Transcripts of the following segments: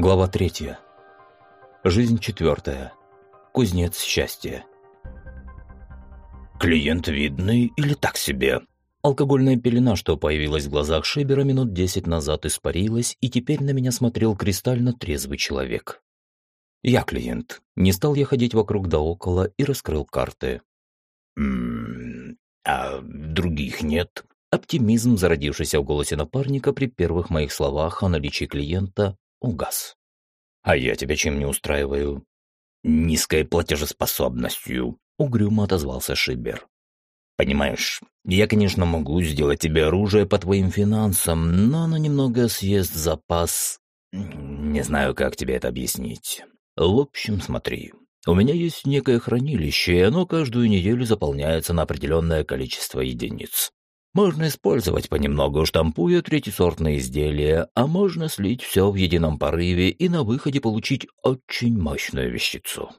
Глава третья. Жизнь четвертая. Кузнец счастья. Клиент видный или так себе? Алкогольная пелена, что появилась в глазах Шибера минут десять назад, испарилась, и теперь на меня смотрел кристально трезвый человек. Я клиент. Не стал я ходить вокруг да около и раскрыл карты. «М -м, а других нет?» Оптимизм, зародившийся в голосе напарника при первых моих словах о наличии клиента, угас. «А я тебя чем не устраиваю?» «Низкой платежеспособностью», — угрюмо отозвался Шибер. «Понимаешь, я, конечно, могу сделать тебе оружие по твоим финансам, но оно немного съест запас. Не знаю, как тебе это объяснить. В общем, смотри, у меня есть некое хранилище, и оно каждую неделю заполняется на определенное количество единиц. Можно использовать понемногу, штампуя третьесортные изделия, а можно слить все в едином порыве и на выходе получить очень мощную вещицу.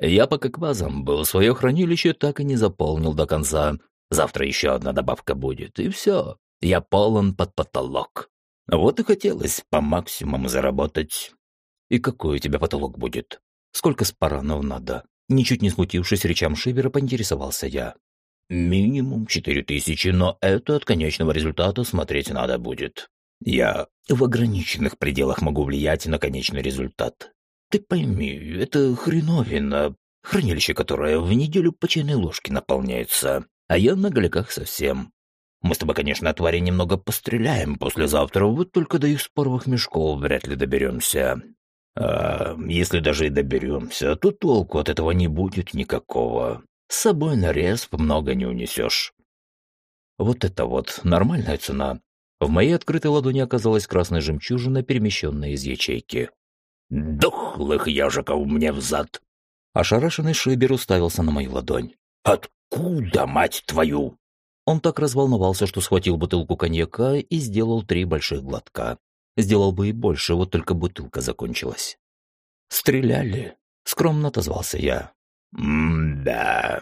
Я пока квазом был, свое хранилище так и не заполнил до конца. Завтра еще одна добавка будет, и все. Я полон под потолок. Вот и хотелось по максимуму заработать. И какой у тебя потолок будет? Сколько спаранов надо? Ничуть не смутившись речам Шивера, поинтересовался я. Минимум четыре тысячи, но это от конечного результата смотреть надо будет. Я в ограниченных пределах могу влиять на конечный результат. Ты пойми, это хреновина, хранилище которое в неделю по чайной ложке наполняется, а я на голяках совсем. Мы с тобой, конечно, от твари немного постреляем послезавтра, вот только до их споровых мешков вряд ли доберемся. А если даже и доберемся, то толку от этого не будет никакого. С собой на респ много не унесешь. Вот это вот нормальная цена. В моей открытой ладони оказалась красная жемчужина, перемещенная из ячейки. «Дохлых ежиков мне взад!» Ошарашенный Шибер уставился на мою ладонь. «Откуда, мать твою?» Он так разволновался, что схватил бутылку коньяка и сделал три больших глотка. Сделал бы и больше, вот только бутылка закончилась. «Стреляли?» — скромно отозвался я. «М-да,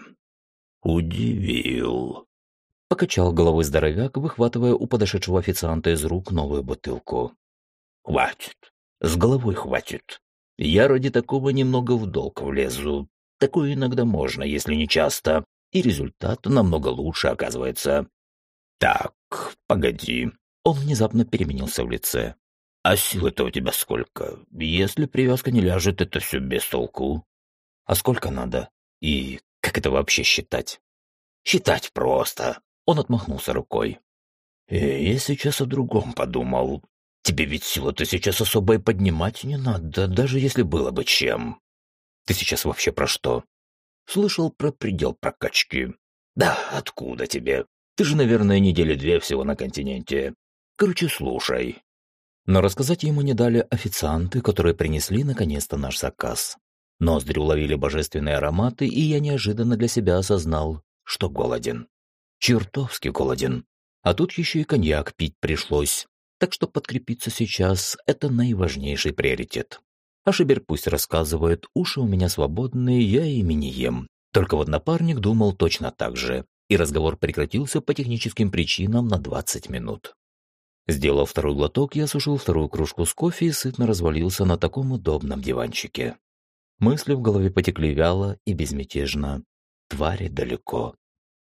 удивил», — покачал головой здоровяк, выхватывая у подошедшего официанта из рук новую бутылку. «Хватит, с головой хватит. Я ради такого немного в долг влезу. Такое иногда можно, если не часто, и результат намного лучше оказывается. Так, погоди». Он внезапно переменился в лице. «А силы-то у тебя сколько? Если привязка не ляжет, это все без толку. А сколько надо? И как это вообще считать? Считать просто. Он отмахнулся рукой. «Э, я сейчас о другом подумал. Тебе ведь силу-то сейчас особо и поднимать не надо, даже если было бы чем. Ты сейчас вообще про что? Слышал про предел прокачки. Да, откуда тебе? Ты же, наверное, недели две всего на континенте. Короче, слушай. Но рассказать ему не дали официанты, которые принесли наконец-то наш заказ. Ноздри уловили божественные ароматы, и я неожиданно для себя осознал, что голоден. Чертовски голоден. А тут еще и коньяк пить пришлось. Так что подкрепиться сейчас – это наиважнейший приоритет. А Шибер пусть рассказывает, уши у меня свободные, я ими не ем. Только вот напарник думал точно так же, и разговор прекратился по техническим причинам на 20 минут. Сделав второй глоток, я сушил вторую кружку с кофе и сытно развалился на таком удобном диванчике. Мысли в голове потекли вяло и безмятежно. Твари далеко.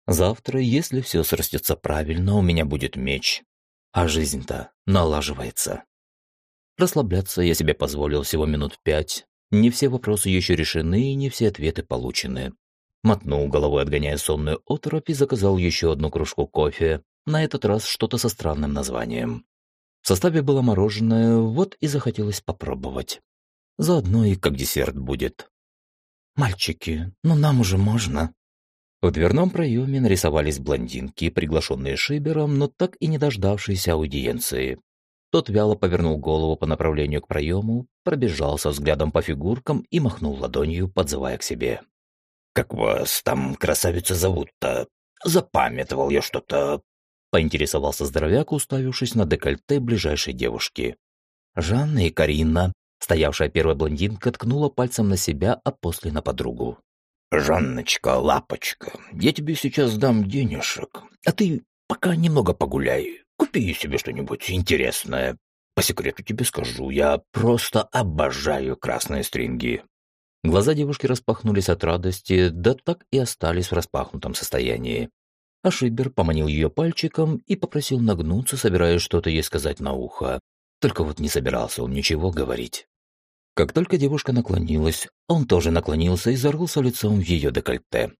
Завтра, если все срастется правильно, у меня будет меч. А жизнь-то налаживается. Расслабляться я себе позволил всего минут пять. Не все вопросы еще решены и не все ответы получены. Мотнул головой, отгоняя сонную оторопь, и заказал еще одну кружку кофе, на этот раз что-то со странным названием. В составе было мороженое, вот и захотелось попробовать. Заодно и как десерт будет. «Мальчики, ну нам уже можно». В дверном проеме нарисовались блондинки, приглашенные Шибером, но так и не дождавшиеся аудиенции. Тот вяло повернул голову по направлению к проему, пробежался взглядом по фигуркам и махнул ладонью, подзывая к себе. «Как вас там красавица зовут-то? Запамятовал я что-то». Поинтересовался здоровяк, уставившись на декольте ближайшей девушки. «Жанна и Карина», Стоявшая первая блондинка ткнула пальцем на себя, а после на подругу. «Жанночка, лапочка, я тебе сейчас дам денежек, а ты пока немного погуляй, купи себе что-нибудь интересное. По секрету тебе скажу, я просто обожаю красные стринги». Глаза девушки распахнулись от радости, да так и остались в распахнутом состоянии. А Шибер поманил ее пальчиком и попросил нагнуться, собираясь что-то ей сказать на ухо. Только вот не собирался он ничего говорить. Как только девушка наклонилась, он тоже наклонился и зарылся лицом в ее декольте.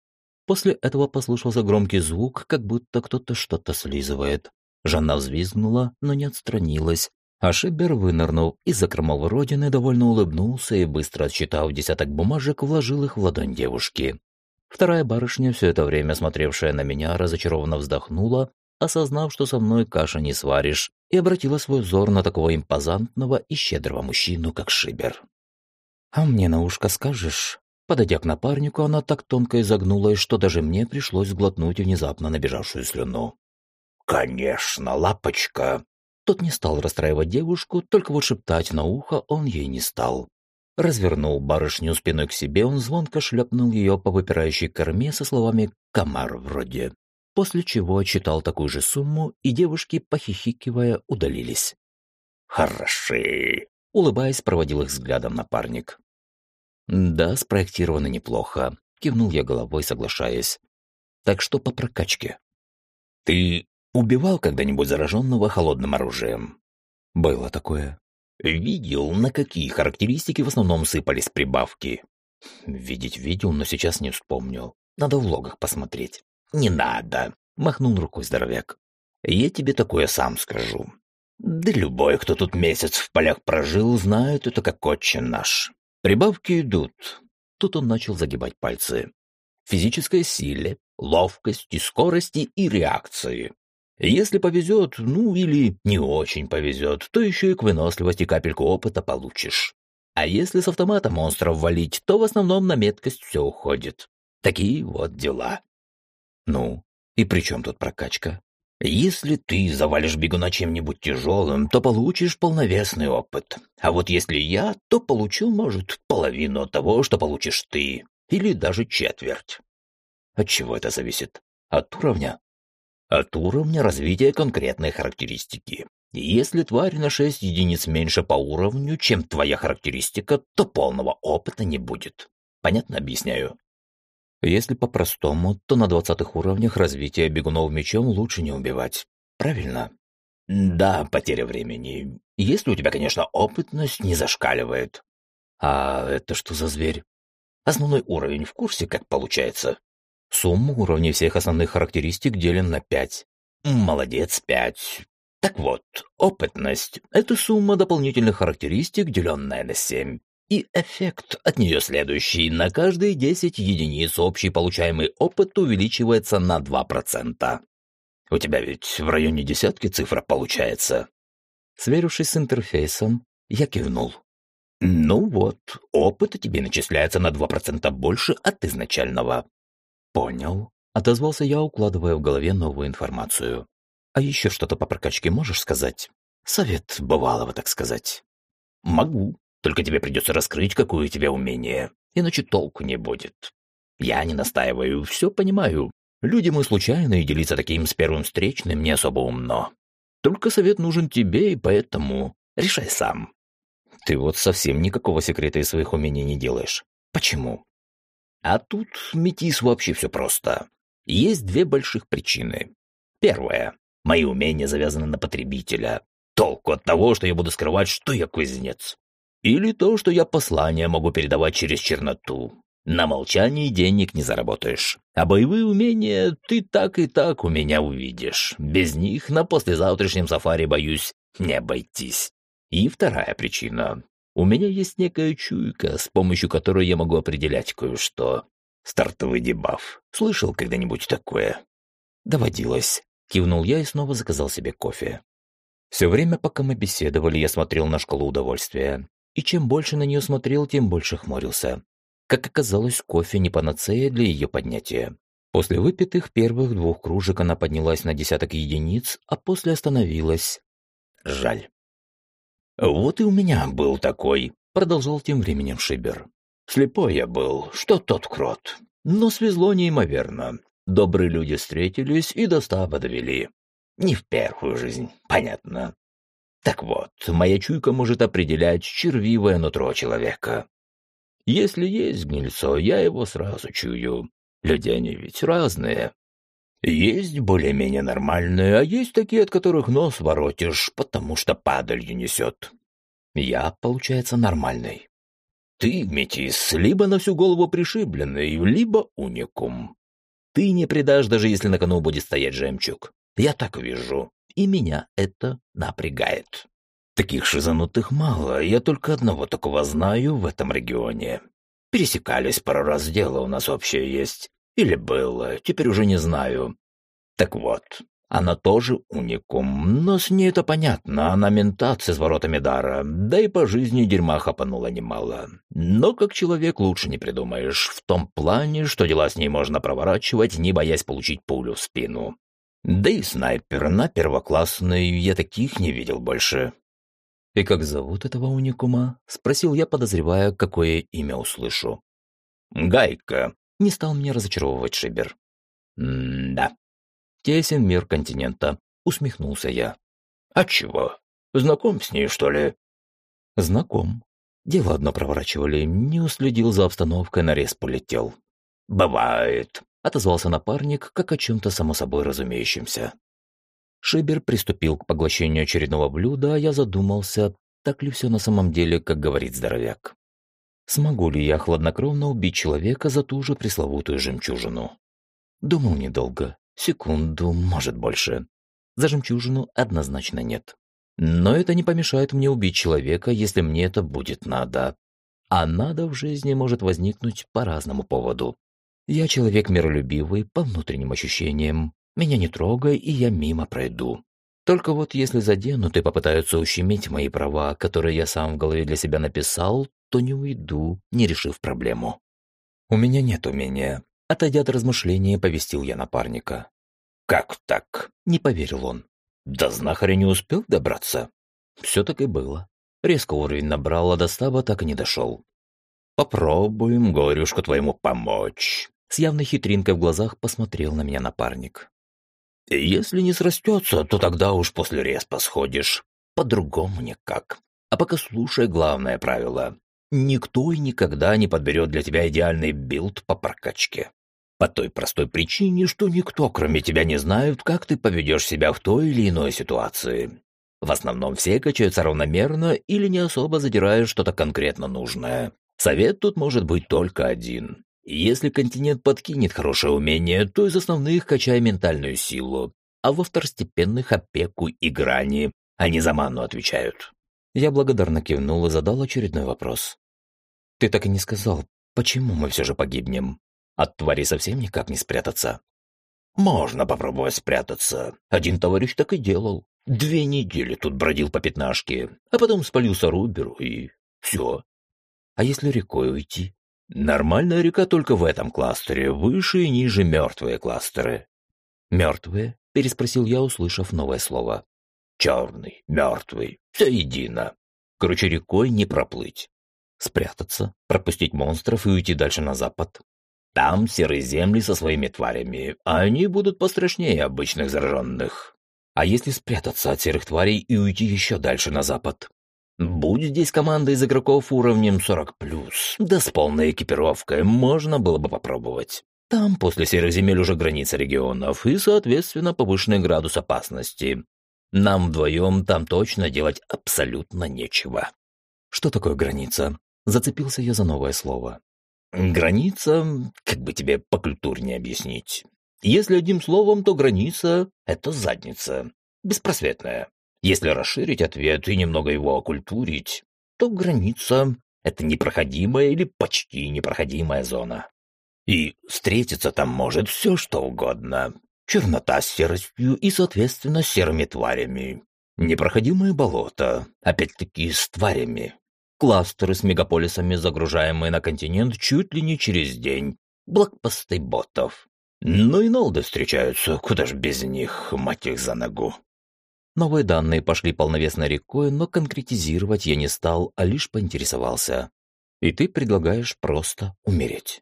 После этого послышался громкий звук, как будто кто-то что-то слизывает. Жанна взвизгнула, но не отстранилась, а Шибер вынырнул из закромов родины, довольно улыбнулся и, быстро отсчитав десяток бумажек, вложил их в ладонь девушки. Вторая барышня, все это время смотревшая на меня, разочарованно вздохнула, осознав, что со мной каша не сваришь, и обратила свой взор на такого импозантного и щедрого мужчину, как Шибер. «А мне на ушко скажешь?» Подойдя к напарнику, она так тонко изогнулась, что даже мне пришлось глотнуть внезапно набежавшую слюну. «Конечно, лапочка!» Тот не стал расстраивать девушку, только вот шептать на ухо он ей не стал. Развернул барышню спиной к себе, он звонко шлепнул ее по выпирающей корме со словами «комар вроде», после чего отчитал такую же сумму, и девушки, похихикивая, удалились. «Хороши!» — улыбаясь, проводил их взглядом напарник. «Да, спроектировано неплохо», — кивнул я головой, соглашаясь. «Так что по прокачке?» «Ты Убивал когда-нибудь зараженного холодным оружием? Было такое. Видел, на какие характеристики в основном сыпались прибавки? Видеть видел, но сейчас не вспомнил. Надо в логах посмотреть. Не надо, махнул рукой здоровяк. Я тебе такое сам скажу. Да любой, кто тут месяц в полях прожил, знает это как отче наш. Прибавки идут. Тут он начал загибать пальцы. Физической силе, ловкости, скорости и реакции. Если повезет, ну или не очень повезет, то еще и к выносливости капельку опыта получишь. А если с автомата монстров валить, то в основном на меткость все уходит. Такие вот дела. Ну, и при чем тут прокачка? Если ты завалишь бегуна чем-нибудь тяжелым, то получишь полновесный опыт. А вот если я, то получу, может, половину того, что получишь ты. Или даже четверть. От чего это зависит? От уровня? от уровня развития конкретной характеристики. Если тварь на 6 единиц меньше по уровню, чем твоя характеристика, то полного опыта не будет. Понятно объясняю? Если по-простому, то на 20 уровнях развития бегунов мечом лучше не убивать. Правильно? Да, потеря времени. Если у тебя, конечно, опытность не зашкаливает. А это что за зверь? Основной уровень в курсе, как получается? Сумма уровней всех основных характеристик делен на 5. Молодец, 5. Так вот, опытность – это сумма дополнительных характеристик, деленная на 7. И эффект от нее следующий. На каждые 10 единиц общий получаемый опыт увеличивается на 2%. У тебя ведь в районе десятки цифра получается. Сверившись с интерфейсом, я кивнул. Ну вот, опыт тебе начисляется на 2% больше от изначального. «Понял», — отозвался я, укладывая в голове новую информацию. «А еще что-то по прокачке можешь сказать? Совет бывалого, так сказать». «Могу, только тебе придется раскрыть, какое у тебя умение, иначе толку не будет. Я не настаиваю, все понимаю. Люди мы случайно, и делиться таким с первым встречным не особо умно. Только совет нужен тебе, и поэтому решай сам». «Ты вот совсем никакого секрета из своих умений не делаешь. Почему?» А тут, метис, вообще все просто. Есть две больших причины. Первая. Мои умения завязаны на потребителя. Толку от того, что я буду скрывать, что я кузнец. Или то, что я послание могу передавать через черноту. На молчании денег не заработаешь. А боевые умения ты так и так у меня увидишь. Без них на послезавтрашнем сафари, боюсь, не обойтись. И вторая причина. У меня есть некая чуйка, с помощью которой я могу определять кое-что. Стартовый дебаф. Слышал когда-нибудь такое? Доводилось. Кивнул я и снова заказал себе кофе. Все время, пока мы беседовали, я смотрел на шкалу удовольствия. И чем больше на нее смотрел, тем больше хмурился. Как оказалось, кофе не панацея для ее поднятия. После выпитых первых двух кружек она поднялась на десяток единиц, а после остановилась. Жаль. «Вот и у меня был такой», — продолжал тем временем Шибер. «Слепой я был, что тот крот. Но свезло неимоверно. Добрые люди встретились и до стаба довели. Не в первую жизнь, понятно. Так вот, моя чуйка может определять червивое нутро человека. Если есть гнильцо, я его сразу чую. Люди они ведь разные. Есть более-менее нормальные, а есть такие, от которых нос воротишь, потому что падалью несет. Я, получается, нормальный. Ты, метис, либо на всю голову пришибленный, либо уникум. Ты не предашь, даже если на кону будет стоять жемчуг. Я так вижу, и меня это напрягает. Таких шизанутых мало, я только одного такого знаю в этом регионе. Пересекались пару раз, дело у нас общее есть. Или было, теперь уже не знаю. Так вот, она тоже уникум, но с ней это понятно, она ментат с воротами дара, да и по жизни дерьма хапанула немало. Но как человек лучше не придумаешь, в том плане, что дела с ней можно проворачивать, не боясь получить пулю в спину. Да и снайпер на первоклассный, я таких не видел больше. «И как зовут этого уникума?» — спросил я, подозревая, какое имя услышу. «Гайка», — не стал мне разочаровывать Шибер. «М-да». «Тесен мир континента», — усмехнулся я. «А чего? Знаком с ней, что ли?» «Знаком. Дело одно проворачивали, не уследил за обстановкой, нарез полетел». «Бывает», — отозвался напарник, как о чем-то само собой разумеющемся. Шибер приступил к поглощению очередного блюда, а я задумался, так ли все на самом деле, как говорит здоровяк. Смогу ли я хладнокровно убить человека за ту же пресловутую жемчужину? Думал недолго. Секунду, может больше. За жемчужину однозначно нет. Но это не помешает мне убить человека, если мне это будет надо. А надо в жизни может возникнуть по разному поводу. Я человек миролюбивый, по внутренним ощущениям. Меня не трогай, и я мимо пройду. Только вот если заденут и попытаются ущемить мои права, которые я сам в голове для себя написал, то не уйду, не решив проблему. У меня нет умения. Отойдя от размышления, повестил я напарника. «Как так?» — не поверил он. «До знахаря не успел добраться?» Все так и было. Резко уровень набрал, а до стаба так и не дошел. «Попробуем горюшку твоему помочь». С явной хитринкой в глазах посмотрел на меня напарник. Если не срастется, то тогда уж после респа сходишь. По-другому никак. А пока слушай главное правило. Никто и никогда не подберет для тебя идеальный билд по прокачке. По той простой причине, что никто, кроме тебя, не знает, как ты поведешь себя в той или иной ситуации. В основном все качаются равномерно или не особо задирая что-то конкретно нужное. Совет тут может быть только один. Если континент подкинет хорошее умение, то из основных качай ментальную силу, а во второстепенных опеку и грани. Они за ману отвечают. Я благодарно кивнул и задал очередной вопрос. Ты так и не сказал, почему мы все же погибнем? От твари совсем никак не спрятаться. Можно попробовать спрятаться. Один товарищ так и делал. Две недели тут бродил по пятнашке, а потом спалился Руберу и все. А если рекой уйти? Нормальная река только в этом кластере, выше и ниже мертвые кластеры. Мертвые? Переспросил я, услышав новое слово. Черный, мертвый, все едино. Короче, рекой не проплыть. Спрятаться, пропустить монстров и уйти дальше на запад. Там серые земли со своими тварями, а они будут пострашнее обычных зараженных. А если спрятаться от серых тварей и уйти еще дальше на запад? Будь здесь команда из игроков уровнем 40+, да с полной экипировкой, можно было бы попробовать. Там после серых земель уже граница регионов и, соответственно, повышенный градус опасности. Нам вдвоем там точно делать абсолютно нечего. Что такое граница? Зацепился я за новое слово. Граница, как бы тебе покультурнее объяснить. Если одним словом, то граница — это задница. Беспросветная. Если расширить ответ и немного его окультурить, то граница — это непроходимая или почти непроходимая зона. И встретиться там может все, что угодно. Чернота с серостью и, соответственно, серыми тварями. Непроходимое болото, опять-таки с тварями. Кластеры с мегаполисами, загружаемые на континент чуть ли не через день. Блокпосты ботов. Ну и нолды встречаются, куда ж без них, мать их за ногу. Новые данные пошли полновесной рекой, но конкретизировать я не стал, а лишь поинтересовался. И ты предлагаешь просто умереть.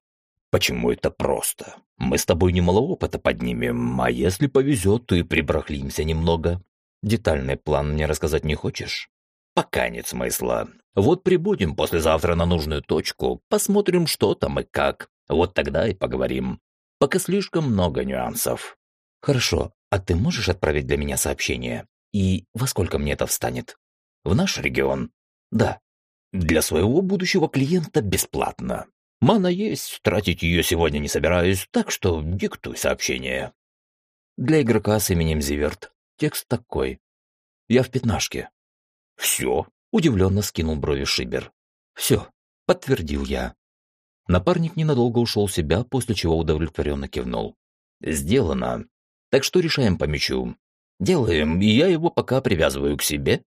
Почему это просто? Мы с тобой немало опыта поднимем, а если повезет, то и прибрахлимся немного. Детальный план мне рассказать не хочешь? Пока нет смысла. Вот прибудем послезавтра на нужную точку, посмотрим, что там и как. Вот тогда и поговорим. Пока слишком много нюансов. Хорошо, а ты можешь отправить для меня сообщение? И во сколько мне это встанет? В наш регион? Да. Для своего будущего клиента бесплатно. Мана есть, тратить ее сегодня не собираюсь, так что диктуй сообщение. Для игрока с именем Зиверт текст такой. Я в пятнашке. Все, удивленно скинул брови Шибер. Все, подтвердил я. Напарник ненадолго ушел в себя, после чего удовлетворенно кивнул. Сделано. Так что решаем по мячу. Делаем, и я его пока привязываю к себе.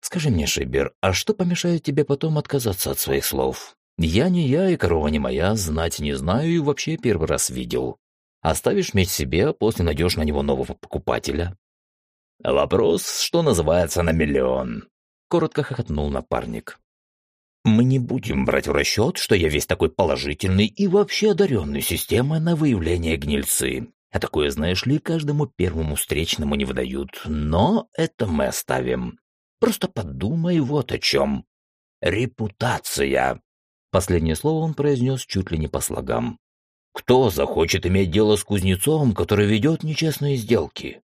Скажи мне, Шибер, а что помешает тебе потом отказаться от своих слов? Я не я и корова не моя, знать не знаю и вообще первый раз видел. Оставишь меч себе, а после найдешь на него нового покупателя. Вопрос, что называется, на миллион. Коротко хохотнул напарник. Мы не будем брать в расчет, что я весь такой положительный и вообще одаренный системой на выявление гнильцы. А такое, знаешь ли, каждому первому встречному не выдают. Но это мы оставим. Просто подумай вот о чем. Репутация. Последнее слово он произнес чуть ли не по слогам. Кто захочет иметь дело с кузнецом, который ведет нечестные сделки?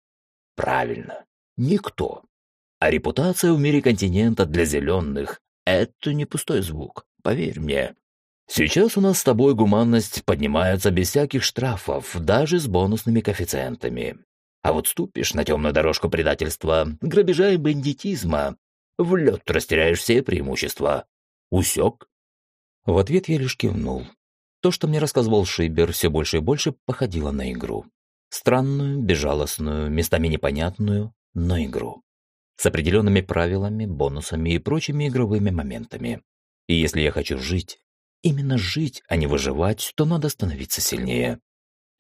Правильно, никто. А репутация в мире континента для зеленых – это не пустой звук, поверь мне. Сейчас у нас с тобой гуманность поднимается без всяких штрафов, даже с бонусными коэффициентами. А вот ступишь на темную дорожку предательства, грабежа и бандитизма, в лед растеряешь все преимущества. Усек? В ответ я лишь кивнул. То, что мне рассказывал Шибер, все больше и больше походило на игру. Странную, безжалостную, местами непонятную, но игру. С определенными правилами, бонусами и прочими игровыми моментами. И если я хочу жить, именно жить, а не выживать, то надо становиться сильнее.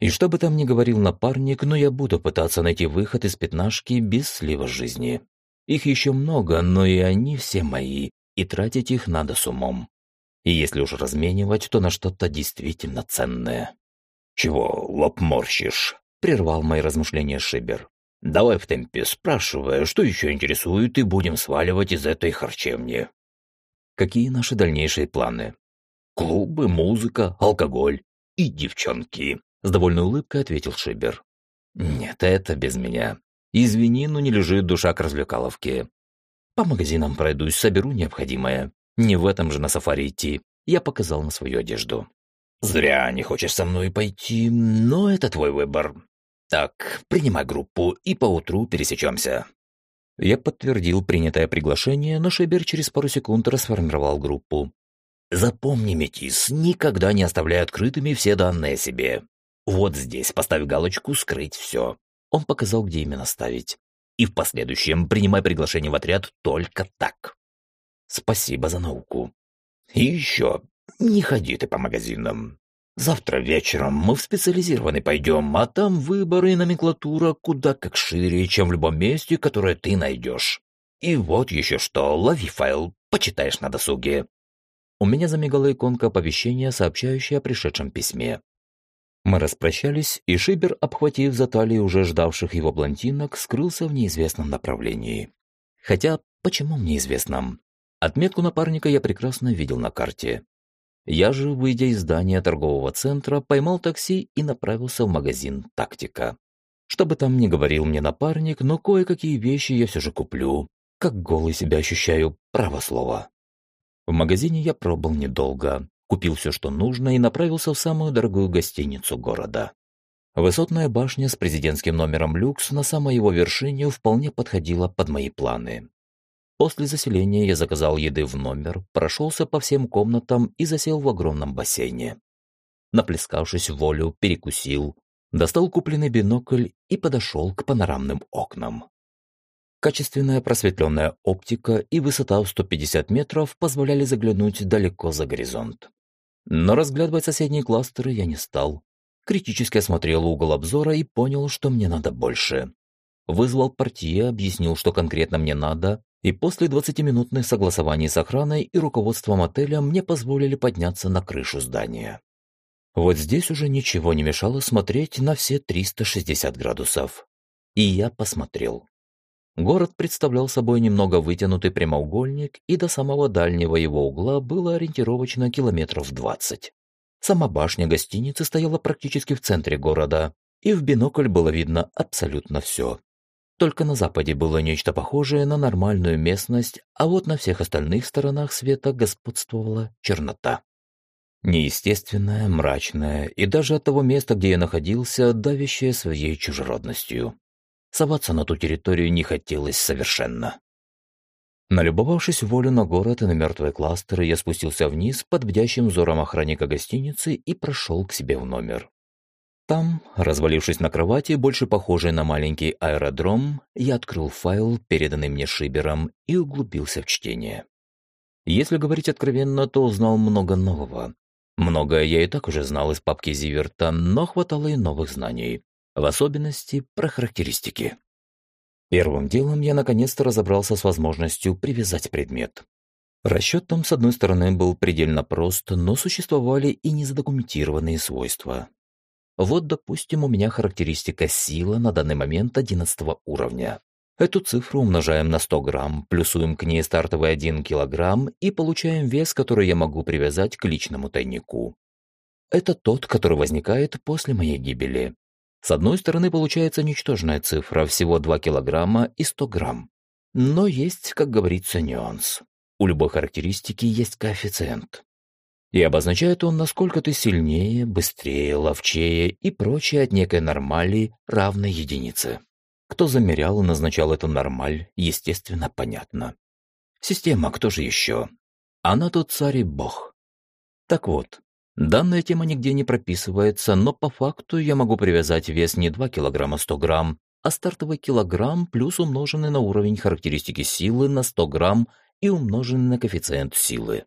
И что бы там ни говорил напарник, но я буду пытаться найти выход из пятнашки без слива жизни. Их еще много, но и они все мои, и тратить их надо с умом. И если уж разменивать, то на что-то действительно ценное. «Чего лоб морщишь?» — прервал мои размышления Шибер. «Давай в темпе, спрашивая, что еще интересует, и будем сваливать из этой харчевни». «Какие наши дальнейшие планы?» «Клубы, музыка, алкоголь и девчонки», — с довольной улыбкой ответил Шибер. «Нет, это без меня. Извини, но не лежит душа к развлекаловке. По магазинам пройдусь, соберу необходимое. Не в этом же на сафари идти. Я показал на свою одежду. Зря не хочешь со мной пойти, но это твой выбор. Так, принимай группу и поутру пересечемся. Я подтвердил принятое приглашение, но Шебер через пару секунд расформировал группу. Запомни, Метис, никогда не оставляй открытыми все данные себе. Вот здесь поставь галочку «Скрыть все». Он показал, где именно ставить. И в последующем принимай приглашение в отряд только так. Спасибо за науку. И еще, не ходи ты по магазинам. Завтра вечером мы в специализированный пойдем, а там выборы и номенклатура куда как шире, чем в любом месте, которое ты найдешь. И вот еще что, лови файл, почитаешь на досуге. У меня замигала иконка оповещения, сообщающая о пришедшем письме. Мы распрощались, и Шибер, обхватив за талии уже ждавших его блондинок, скрылся в неизвестном направлении. Хотя, почему в неизвестном? Отметку напарника я прекрасно видел на карте. Я же, выйдя из здания торгового центра, поймал такси и направился в магазин «Тактика». Что бы там ни говорил мне напарник, но кое-какие вещи я все же куплю. Как голый себя ощущаю, право слово. В магазине я пробыл недолго, купил все, что нужно, и направился в самую дорогую гостиницу города. Высотная башня с президентским номером люкс на самой его вершине вполне подходила под мои планы. После заселения я заказал еды в номер, прошелся по всем комнатам и засел в огромном бассейне. Наплескавшись в волю, перекусил, достал купленный бинокль и подошел к панорамным окнам. Качественная просветленная оптика и высота в 150 метров позволяли заглянуть далеко за горизонт. Но разглядывать соседние кластеры я не стал. Критически осмотрел угол обзора и понял, что мне надо больше. Вызвал портье, объяснил, что конкретно мне надо, и после 20-минутных согласований с охраной и руководством отеля мне позволили подняться на крышу здания. Вот здесь уже ничего не мешало смотреть на все 360 градусов. И я посмотрел. Город представлял собой немного вытянутый прямоугольник, и до самого дальнего его угла было ориентировочно километров двадцать. Сама башня гостиницы стояла практически в центре города, и в бинокль было видно абсолютно все. Только на западе было нечто похожее на нормальную местность, а вот на всех остальных сторонах света господствовала чернота. Неестественная, мрачная и даже от того места, где я находился, давящая своей чужеродностью. Соваться на ту территорию не хотелось совершенно. Налюбовавшись волю на город и на мертвые кластеры, я спустился вниз под бдящим взором охранника гостиницы и прошел к себе в номер. Там, развалившись на кровати, больше похожей на маленький аэродром, я открыл файл, переданный мне Шибером, и углубился в чтение. Если говорить откровенно, то узнал много нового. Многое я и так уже знал из папки Зиверта, но хватало и новых знаний, в особенности про характеристики. Первым делом я наконец-то разобрался с возможностью привязать предмет. Расчет там, с одной стороны, был предельно прост, но существовали и незадокументированные свойства. Вот, допустим, у меня характеристика сила на данный момент 11 уровня. Эту цифру умножаем на 100 грамм, плюсуем к ней стартовый 1 килограмм и получаем вес, который я могу привязать к личному тайнику. Это тот, который возникает после моей гибели. С одной стороны, получается ничтожная цифра, всего 2 килограмма и 100 грамм. Но есть, как говорится, нюанс. У любой характеристики есть коэффициент. И обозначает он, насколько ты сильнее, быстрее, ловчее и прочее от некой нормали, равной единице. Кто замерял и назначал эту нормаль, естественно, понятно. Система, кто же еще? Она тут царь и бог. Так вот, данная тема нигде не прописывается, но по факту я могу привязать вес не 2 килограмма 100 грамм, а стартовый килограмм плюс умноженный на уровень характеристики силы на 100 грамм и умноженный на коэффициент силы.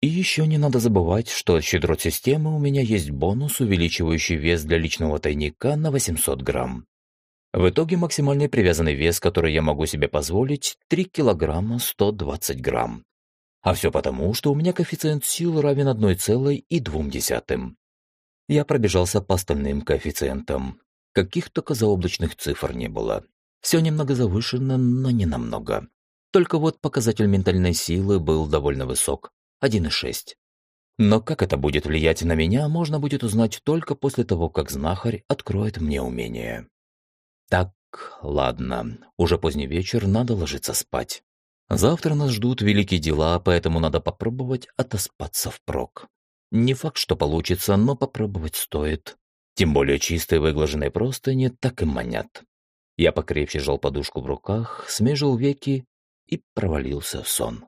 И еще не надо забывать, что от щедрот системы у меня есть бонус, увеличивающий вес для личного тайника на 800 грамм. В итоге максимальный привязанный вес, который я могу себе позволить, 3 килограмма 120 грамм. А все потому, что у меня коэффициент сил равен 1,2. Я пробежался по остальным коэффициентам. Каких только заоблачных цифр не было. Все немного завышено, но не намного. Только вот показатель ментальной силы был довольно высок, 1,6. Но как это будет влиять на меня, можно будет узнать только после того, как знахарь откроет мне умение. Так, ладно, уже поздний вечер, надо ложиться спать. Завтра нас ждут великие дела, поэтому надо попробовать отоспаться впрок. Не факт, что получится, но попробовать стоит. Тем более чистые выглаженные простыни так и манят. Я покрепче сжал подушку в руках, смежил веки и провалился в сон.